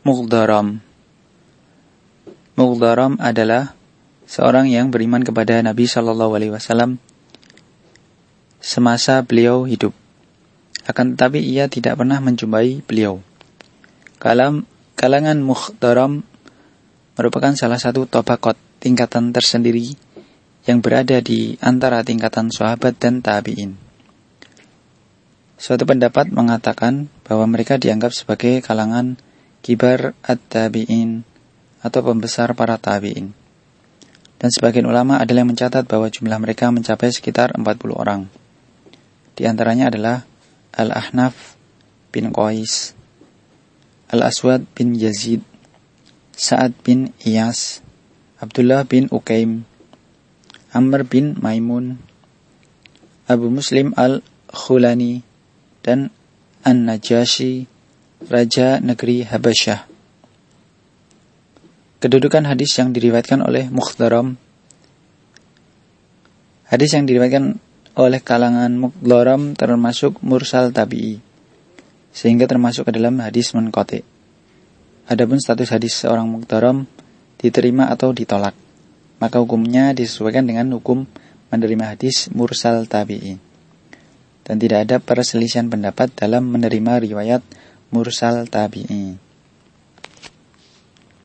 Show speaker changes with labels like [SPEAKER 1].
[SPEAKER 1] Mughdaram Mughdaram adalah seorang yang beriman kepada Nabi Shallallahu Alaihi Wasallam semasa beliau hidup. Akan tetapi ia tidak pernah menjumpai beliau. Kalam kalangan Mughdaram merupakan salah satu tobakot tingkatan tersendiri yang berada di antara tingkatan sahabat dan tabi'in. Suatu pendapat mengatakan bahwa mereka dianggap sebagai kalangan kibar at-tabi'in atau pembesar para tabi'in. Dan sebagian ulama adalah yang mencatat bahwa jumlah mereka mencapai sekitar 40 orang. Di antaranya adalah Al-Ahnaf bin Qais, Al-Aswad bin Yazid, Sa'ad bin Iyas, Abdullah bin Ukaim, Amr bin Maimun, Abu Muslim al-Khulani, dan An-Najashi, Raja Negeri Habasyah. Kedudukan hadis yang diriwayatkan oleh Mukhdaram Hadis yang diriwayatkan oleh kalangan Mukhdaram termasuk mursal tabi'i sehingga termasuk ke dalam hadis munqati. Adapun status hadis seorang Mukhdaram diterima atau ditolak, maka hukumnya disesuaikan dengan hukum menerima hadis mursal tabi'i. Dan tidak ada perselisihan pendapat dalam menerima riwayat mursal tabi'i.